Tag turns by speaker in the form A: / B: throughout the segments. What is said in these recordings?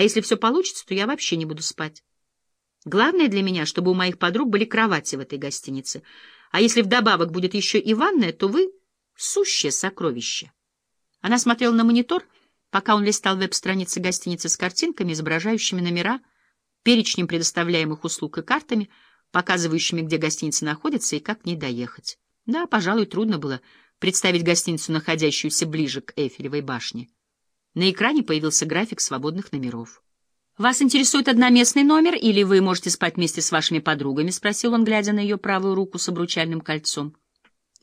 A: А если все получится, то я вообще не буду спать. Главное для меня, чтобы у моих подруг были кровати в этой гостинице. А если вдобавок будет еще и ванная, то вы — сущее сокровище. Она смотрела на монитор, пока он листал веб-страницы гостиницы с картинками, изображающими номера, перечнем предоставляемых услуг и картами, показывающими, где гостиница находится и как к ней доехать. Да, пожалуй, трудно было представить гостиницу, находящуюся ближе к Эйфелевой башне. На экране появился график свободных номеров. «Вас интересует одноместный номер, или вы можете спать вместе с вашими подругами?» — спросил он, глядя на ее правую руку с обручальным кольцом.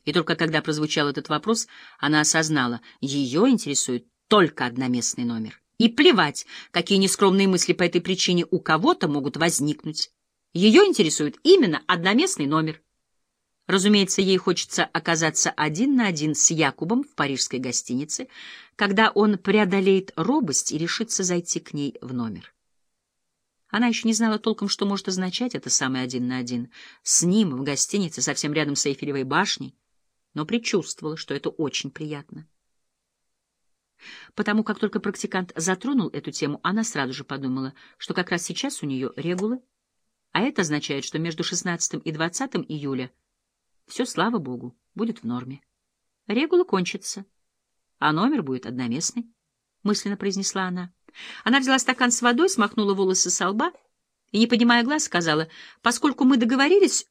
A: И только когда прозвучал этот вопрос, она осознала, ее интересует только одноместный номер. И плевать, какие нескромные мысли по этой причине у кого-то могут возникнуть. Ее интересует именно одноместный номер. Разумеется, ей хочется оказаться один на один с Якубом в парижской гостинице, когда он преодолеет робость и решится зайти к ней в номер. Она еще не знала толком, что может означать это самый один на один. С ним в гостинице, совсем рядом с Эйфелевой башней, но предчувствовала, что это очень приятно. Потому как только практикант затронул эту тему, она сразу же подумала, что как раз сейчас у нее регулы, а это означает, что между 16 и 20 июля все, слава богу, будет в норме. Регула кончится, а номер будет одноместный, — мысленно произнесла она. Она взяла стакан с водой, смахнула волосы со лба и, не поднимая глаз, сказала, «Поскольку мы договорились,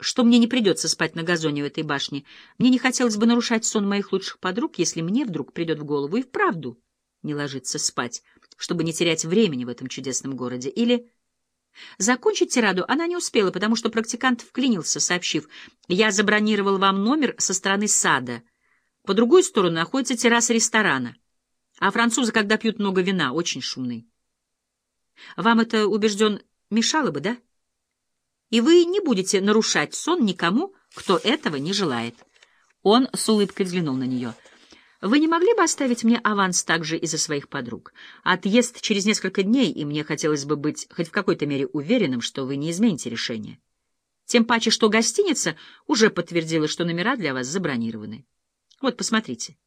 A: что мне не придется спать на газоне в этой башне, мне не хотелось бы нарушать сон моих лучших подруг, если мне вдруг придет в голову и вправду не ложиться спать, чтобы не терять времени в этом чудесном городе. Или... Закончить тираду она не успела, потому что практикант вклинился, сообщив, «Я забронировал вам номер со стороны сада. По другую сторону находится терраса ресторана». А французы, когда пьют много вина, очень шумны. Вам это, убежден, мешало бы, да? И вы не будете нарушать сон никому, кто этого не желает. Он с улыбкой взглянул на нее. Вы не могли бы оставить мне аванс также из-за своих подруг? Отъезд через несколько дней, и мне хотелось бы быть хоть в какой-то мере уверенным, что вы не измените решение. Тем паче, что гостиница уже подтвердила, что номера для вас забронированы. Вот, посмотрите.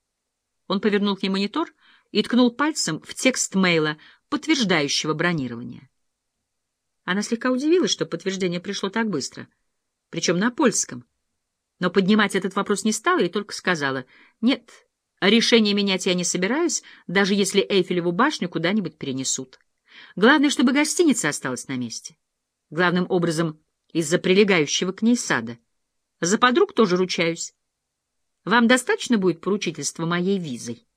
A: Он повернул к ней монитор — и ткнул пальцем в текст мейла, подтверждающего бронирование. Она слегка удивилась, что подтверждение пришло так быстро, причем на польском. Но поднимать этот вопрос не стала и только сказала, «Нет, решение менять я не собираюсь, даже если Эйфелеву башню куда-нибудь перенесут. Главное, чтобы гостиница осталась на месте. Главным образом, из-за прилегающего к ней сада. За подруг тоже ручаюсь. Вам достаточно будет поручительства моей визой?»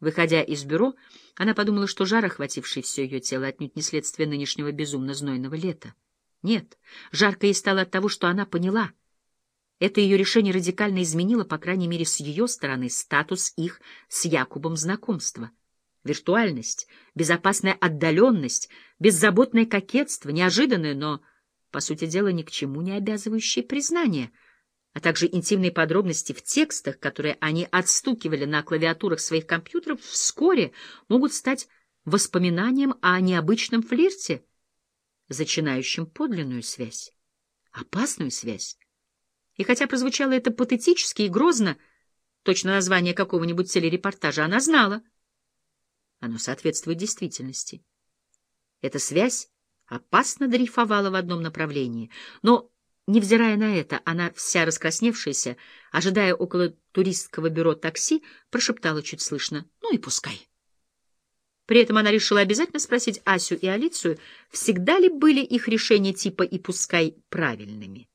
A: Выходя из бюро, она подумала, что жар, охвативший все ее тело, отнюдь не следствие нынешнего безумно-знойного лета. Нет, жарко ей стало от того, что она поняла. Это ее решение радикально изменило, по крайней мере, с ее стороны, статус их с Якубом знакомства. Виртуальность, безопасная отдаленность, беззаботное кокетство, неожиданное, но, по сути дела, ни к чему не обязывающее признание — а также интимные подробности в текстах, которые они отстукивали на клавиатурах своих компьютеров, вскоре могут стать воспоминанием о необычном флирте, зачинающем подлинную связь, опасную связь. И хотя прозвучало это патетически и грозно, точно название какого-нибудь телерепортажа, она знала. Оно соответствует действительности. Эта связь опасно дрейфовала в одном направлении, но Невзирая на это, она, вся раскрасневшаяся, ожидая около туристского бюро такси, прошептала чуть слышно «Ну и пускай». При этом она решила обязательно спросить Асю и Алицию, всегда ли были их решения типа «и пускай» правильными.